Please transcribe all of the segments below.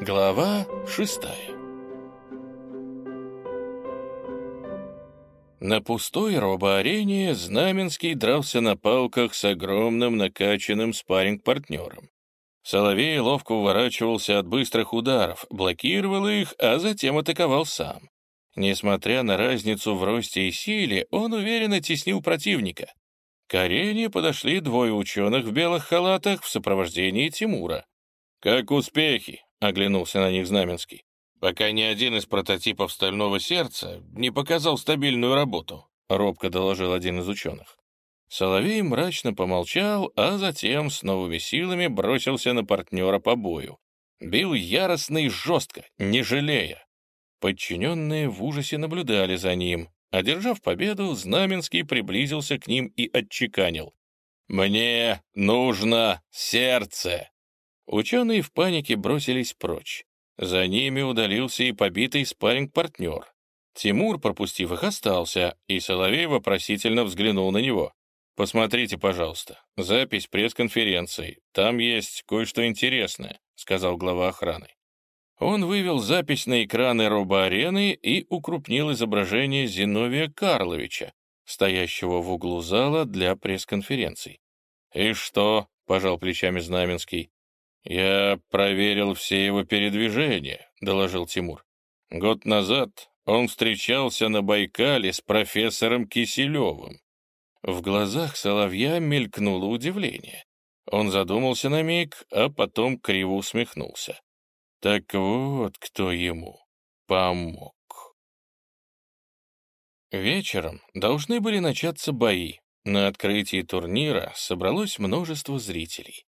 Глава шестая На пустой робо-арене Знаменский дрался на палках с огромным накачанным спарринг-партнером. Соловей ловко уворачивался от быстрых ударов, блокировал их, а затем атаковал сам. Несмотря на разницу в росте и силе, он уверенно теснил противника. К арене подошли двое ученых в белых халатах в сопровождении Тимура. «Как успехи?» — оглянулся на них Знаменский пока ни один из прототипов «Стального сердца» не показал стабильную работу», — робко доложил один из ученых. Соловей мрачно помолчал, а затем с новыми силами бросился на партнера по бою. Бил яростно и жестко, не жалея. Подчиненные в ужасе наблюдали за ним. Одержав победу, Знаменский приблизился к ним и отчеканил. «Мне нужно сердце!» Ученые в панике бросились прочь. За ними удалился и побитый спарринг-партнер. Тимур, пропустив их, остался, и Соловей вопросительно взглянул на него. «Посмотрите, пожалуйста, запись пресс-конференции. Там есть кое-что интересное», — сказал глава охраны. Он вывел запись на экраны робо-арены и укрупнил изображение Зиновия Карловича, стоящего в углу зала для пресс-конференций. «И что?» — пожал плечами Знаменский. «Я проверил все его передвижения», — доложил Тимур. «Год назад он встречался на Байкале с профессором Киселевым». В глазах Соловья мелькнуло удивление. Он задумался на миг, а потом криво усмехнулся. Так вот, кто ему помог. Вечером должны были начаться бои. На открытии турнира собралось множество зрителей.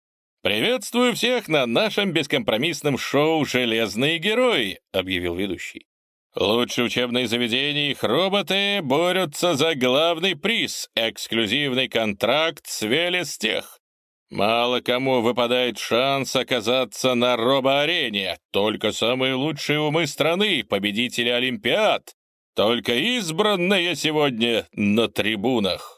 «Приветствую всех на нашем бескомпромиссном шоу «Железные герои», — объявил ведущий. Лучшие учебные заведения и их роботы борются за главный приз — эксклюзивный контракт с Велестех. Мало кому выпадает шанс оказаться на робо-арене, только самые лучшие умы страны, победители Олимпиад, только избранные сегодня на трибунах.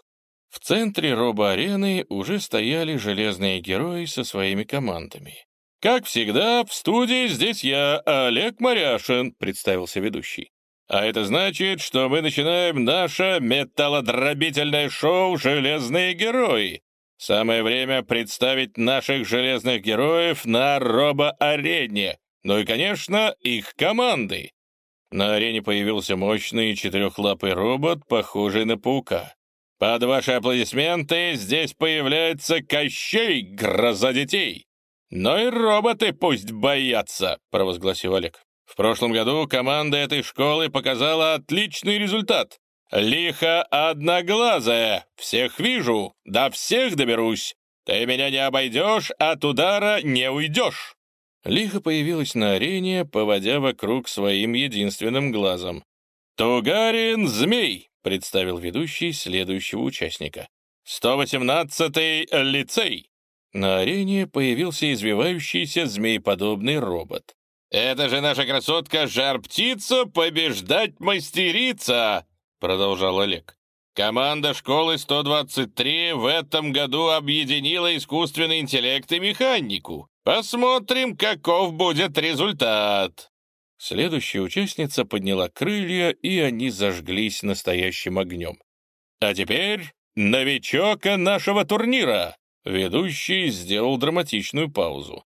В центре робо-арены уже стояли железные герои со своими командами. «Как всегда, в студии здесь я, Олег Маряшин», — представился ведущий. «А это значит, что мы начинаем наше металлодробительное шоу «Железные герои». Самое время представить наших железных героев на робо-арене, ну и, конечно, их команды». На арене появился мощный четырехлапый робот, похожий на паука. Под ваши аплодисменты здесь появляется Кощей, гроза детей. Но и роботы пусть боятся, провозгласил Олег. В прошлом году команда этой школы показала отличный результат. Лихо одноглазая, всех вижу, до всех доберусь. Ты меня не обойдешь, от удара не уйдешь. Лихо появилась на арене, поводя вокруг своим единственным глазом. «Тугарин Змей!» — представил ведущий следующего участника. «118-й лицей!» На арене появился извивающийся змееподобный робот. «Это же наша красотка Жар-Птица побеждать мастерица!» — продолжал Олег. «Команда школы 123 в этом году объединила искусственный интеллект и механику. Посмотрим, каков будет результат!» Следующая участница подняла крылья, и они зажглись настоящим огнем. «А теперь новичок нашего турнира!» Ведущий сделал драматичную паузу.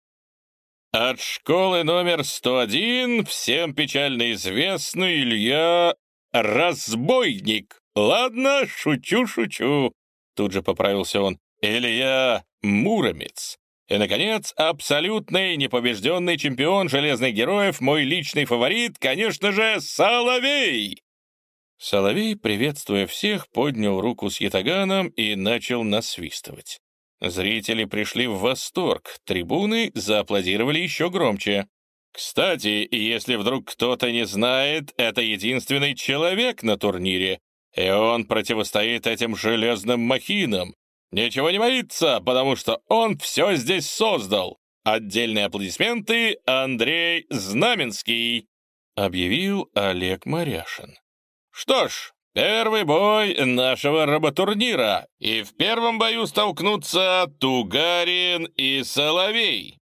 «От школы номер 101 всем печально известный Илья Разбойник. Ладно, шучу-шучу!» Тут же поправился он. «Илья Муромец. И, наконец, абсолютный непобежденный чемпион Железных Героев, мой личный фаворит, конечно же, Соловей!» Соловей, приветствуя всех, поднял руку с ятаганом и начал насвистывать. Зрители пришли в восторг, трибуны зааплодировали еще громче. Кстати, если вдруг кто-то не знает, это единственный человек на турнире, и он противостоит этим железным махинам, Ничего не боится, потому что он все здесь создал. Отдельные аплодисменты Андрей Знаменский», — объявил Олег Маряшин. «Что ж, первый бой нашего роботурнира, и в первом бою столкнутся Тугарин и Соловей».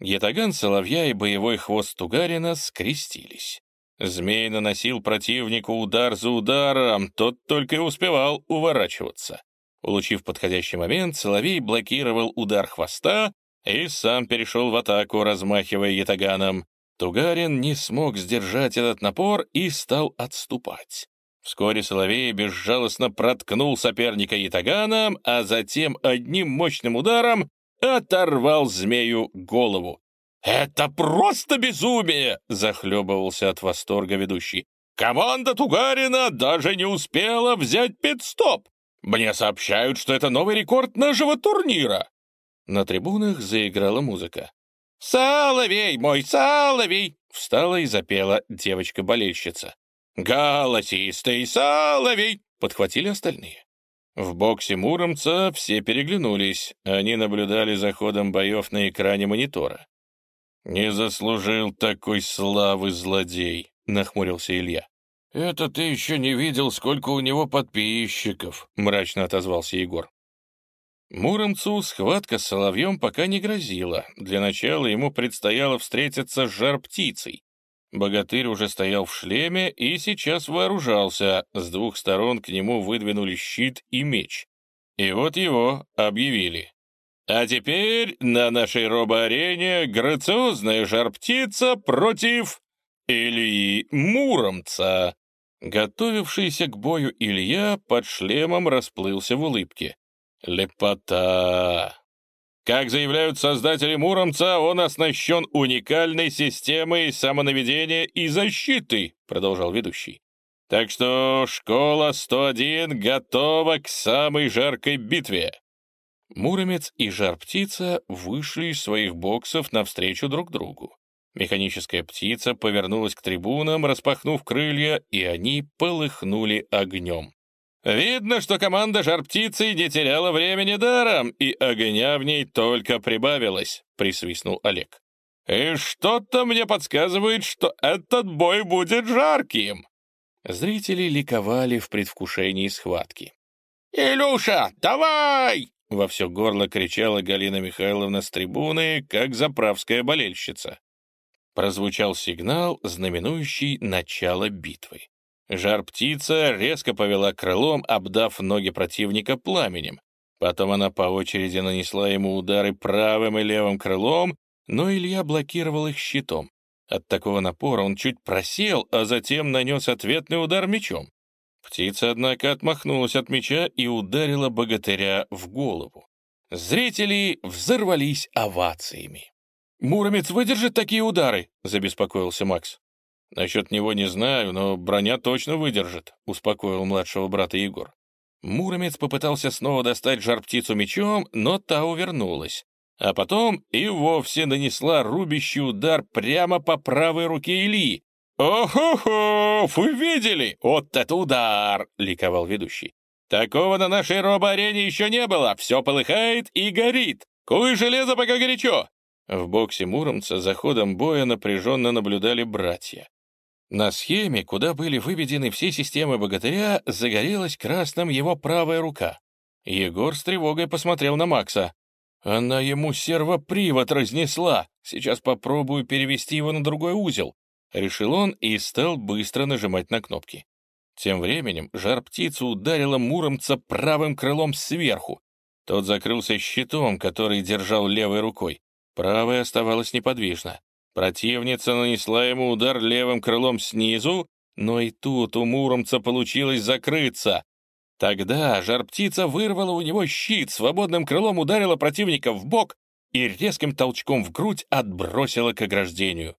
Ятаган Соловья и боевой хвост Тугарина скрестились. Змей наносил противнику удар за ударом, тот только и успевал уворачиваться. Улучив подходящий момент, Соловей блокировал удар хвоста и сам перешел в атаку, размахивая ятаганом. Тугарин не смог сдержать этот напор и стал отступать. Вскоре Соловей безжалостно проткнул соперника ятаганом, а затем одним мощным ударом оторвал змею голову. «Это просто безумие!» — захлебывался от восторга ведущий. «Команда Тугарина даже не успела взять пит-стоп! Мне сообщают, что это новый рекорд нашего турнира!» На трибунах заиграла музыка. «Соловей, мой соловей!» — встала и запела девочка-болельщица. «Голосистый соловей!» — подхватили остальные. В боксе Муромца все переглянулись. Они наблюдали за ходом боев на экране монитора. «Не заслужил такой славы злодей», — нахмурился Илья. «Это ты еще не видел, сколько у него подписчиков», — мрачно отозвался Егор. Муромцу схватка с соловьем пока не грозила. Для начала ему предстояло встретиться с жар-птицей. Богатырь уже стоял в шлеме и сейчас вооружался. С двух сторон к нему выдвинули щит и меч. И вот его объявили. А теперь на нашей робо-арене грациозная жар-птица против Ильи Муромца. Готовившийся к бою Илья под шлемом расплылся в улыбке. Лепота! Как заявляют создатели Муромца, он оснащен уникальной системой самонаведения и защиты, продолжал ведущий. Так что школа 101 готова к самой жаркой битве. Муромец и Жар-Птица вышли из своих боксов навстречу друг другу. Механическая птица повернулась к трибунам, распахнув крылья, и они полыхнули огнем. Видно, что команда жар-птицы не теряла времени даром, и огня в ней только прибавилось, — присвистнул Олег. И что-то мне подсказывает, что этот бой будет жарким. Зрители ликовали в предвкушении схватки. «Илюша, давай!» — во все горло кричала Галина Михайловна с трибуны, как заправская болельщица. Прозвучал сигнал, знаменующий начало битвы. Жар-птица резко повела крылом, обдав ноги противника пламенем. Потом она по очереди нанесла ему удары правым и левым крылом, но Илья блокировал их щитом. От такого напора он чуть просел, а затем нанес ответный удар мечом. Птица, однако, отмахнулась от меча и ударила богатыря в голову. Зрители взорвались овациями. «Муромец выдержит такие удары?» — забеспокоился Макс. «Насчет него не знаю, но броня точно выдержит», — успокоил младшего брата Егор. Муромец попытался снова достать жар-птицу мечом, но та увернулась. А потом и вовсе нанесла рубящий удар прямо по правой руке Ильи. «О-хо-хо! Вы видели? Вот это удар!» — ликовал ведущий. «Такого на нашей робо-арене еще не было. Все полыхает и горит. Куй железо, пока горячо!» В боксе Муромца за ходом боя напряженно наблюдали братья. На схеме, куда были выведены все системы богатыря, загорелась красным его правая рука. Егор с тревогой посмотрел на Макса. «Она ему сервопривод разнесла. Сейчас попробую перевести его на другой узел», — решил он и стал быстро нажимать на кнопки. Тем временем жар-птица ударила Муромца правым крылом сверху. Тот закрылся щитом, который держал левой рукой. Правая оставалась неподвижна. Противница нанесла ему удар левым крылом снизу, но и тут у Муромца получилось закрыться. Тогда жар-птица вырвала у него щит, свободным крылом ударила противника в бок и резким толчком в грудь отбросила к ограждению.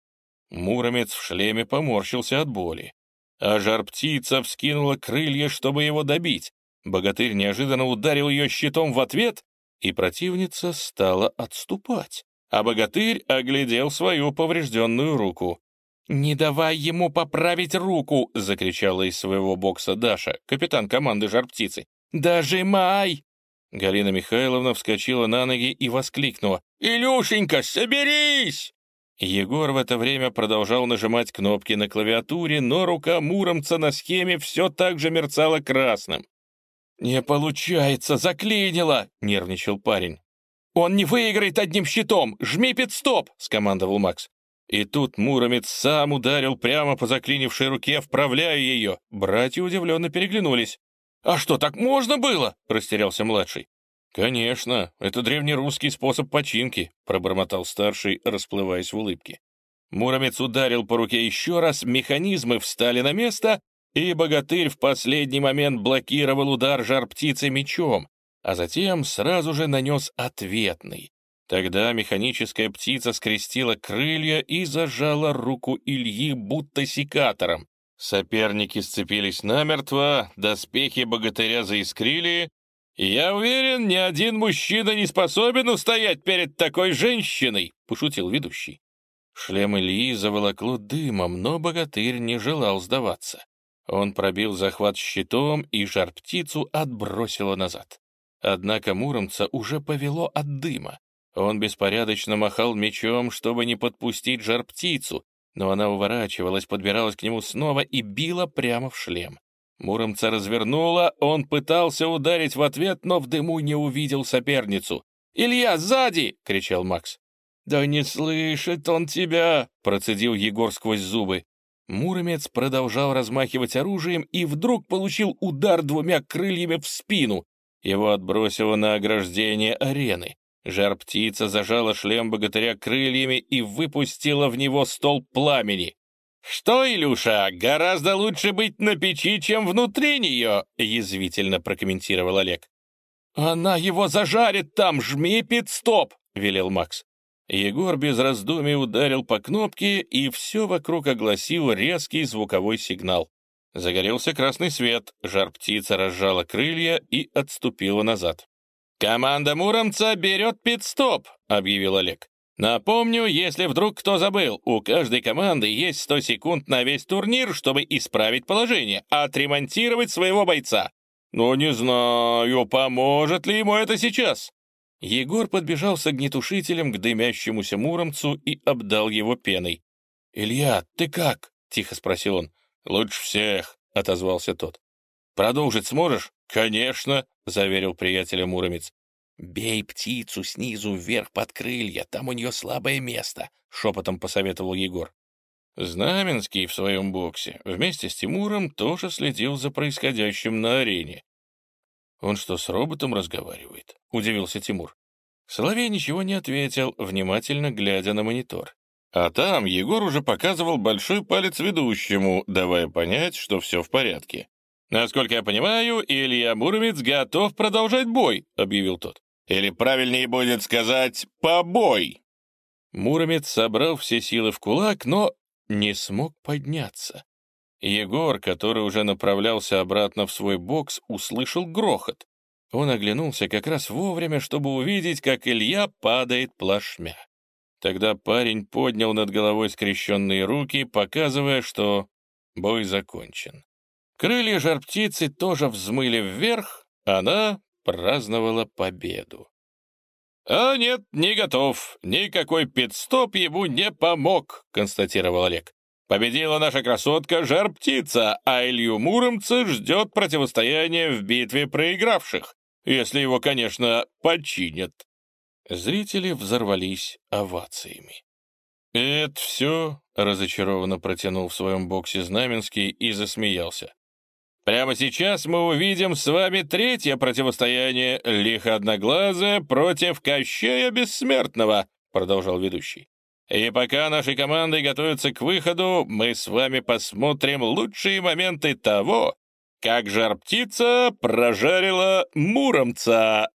Муромец в шлеме поморщился от боли. А жар-птица вскинула крылья, чтобы его добить. Богатырь неожиданно ударил ее щитом в ответ, и противница стала отступать а богатырь оглядел свою поврежденную руку. «Не давай ему поправить руку!» — закричала из своего бокса Даша, капитан команды «Жар-птицы». «Дожимай!» Галина Михайловна вскочила на ноги и воскликнула. «Илюшенька, соберись!» Егор в это время продолжал нажимать кнопки на клавиатуре, но рука Муромца на схеме все так же мерцала красным. «Не получается, заклинило!» — нервничал парень. «Он не выиграет одним щитом! Жми пит-стоп!» — скомандовал Макс. И тут Муромец сам ударил прямо по заклинившей руке, вправляя ее. Братья удивленно переглянулись. «А что, так можно было?» — растерялся младший. «Конечно, это древнерусский способ починки», — пробормотал старший, расплываясь в улыбке. Муромец ударил по руке еще раз, механизмы встали на место, и богатырь в последний момент блокировал удар жар-птицы мечом, а затем сразу же нанес ответный. Тогда механическая птица скрестила крылья и зажала руку Ильи будто секатором. Соперники сцепились намертво, доспехи богатыря заискрили, я уверен, ни один мужчина не способен устоять перед такой женщиной, — пошутил ведущий. Шлем Ильи заволокло дымом, но богатырь не желал сдаваться. Он пробил захват щитом, и жар-птицу отбросило назад. Однако Муромца уже повело от дыма. Он беспорядочно махал мечом, чтобы не подпустить жар-птицу, но она уворачивалась, подбиралась к нему снова и била прямо в шлем. Муромца развернула, он пытался ударить в ответ, но в дыму не увидел соперницу. «Илья, сзади!» — кричал Макс. «Да не слышит он тебя!» — процедил Егор сквозь зубы. Муромец продолжал размахивать оружием и вдруг получил удар двумя крыльями в спину. Его отбросило на ограждение арены. Жар-птица зажала шлем богатыря крыльями и выпустила в него стол пламени. «Что, Илюша, гораздо лучше быть на печи, чем внутри нее», — язвительно прокомментировал Олег. «Она его зажарит там, жми пит-стоп», — велел Макс. Егор без раздумий ударил по кнопке, и все вокруг огласил резкий звуковой сигнал. Загорелся красный свет, жар-птица разжала крылья и отступила назад. «Команда Муромца берет пит-стоп», — объявил Олег. «Напомню, если вдруг кто забыл, у каждой команды есть 100 секунд на весь турнир, чтобы исправить положение, отремонтировать своего бойца. Но не знаю, поможет ли ему это сейчас». Егор подбежал с огнетушителем к дымящемуся Муромцу и обдал его пеной. «Илья, ты как?» — тихо спросил он. «Лучше всех», — отозвался тот. «Продолжить сможешь?» «Конечно», — заверил приятеля Муромец. «Бей птицу снизу вверх под крылья, там у нее слабое место», — шепотом посоветовал Егор. Знаменский в своем боксе вместе с Тимуром тоже следил за происходящим на арене. «Он что, с роботом разговаривает?» — удивился Тимур. Соловей ничего не ответил, внимательно глядя на монитор. А там Егор уже показывал большой палец ведущему, давая понять, что все в порядке. «Насколько я понимаю, Илья Муромец готов продолжать бой», — объявил тот. «Или правильнее будет сказать «побой». Муромец собрал все силы в кулак, но не смог подняться. Егор, который уже направлялся обратно в свой бокс, услышал грохот. Он оглянулся как раз вовремя, чтобы увидеть, как Илья падает плашмя. Тогда парень поднял над головой скрещенные руки, показывая, что бой закончен. Крылья жар-птицы тоже взмыли вверх, она праздновала победу. «А нет, не готов. Никакой пидстоп ему не помог», — констатировал Олег. «Победила наша красотка жар-птица, а Илью Муромца ждет противостояние в битве проигравших, если его, конечно, починят». Зрители взорвались овациями. «Это все?» — разочарованно протянул в своем боксе Знаменский и засмеялся. Прямо сейчас мы увидим с вами третье противостояние «Лихо одноглазое против Кощея Бессмертного», — продолжал ведущий. И пока наши команды готовятся к выходу, мы с вами посмотрим лучшие моменты того, как жар-птица прожарила муромца.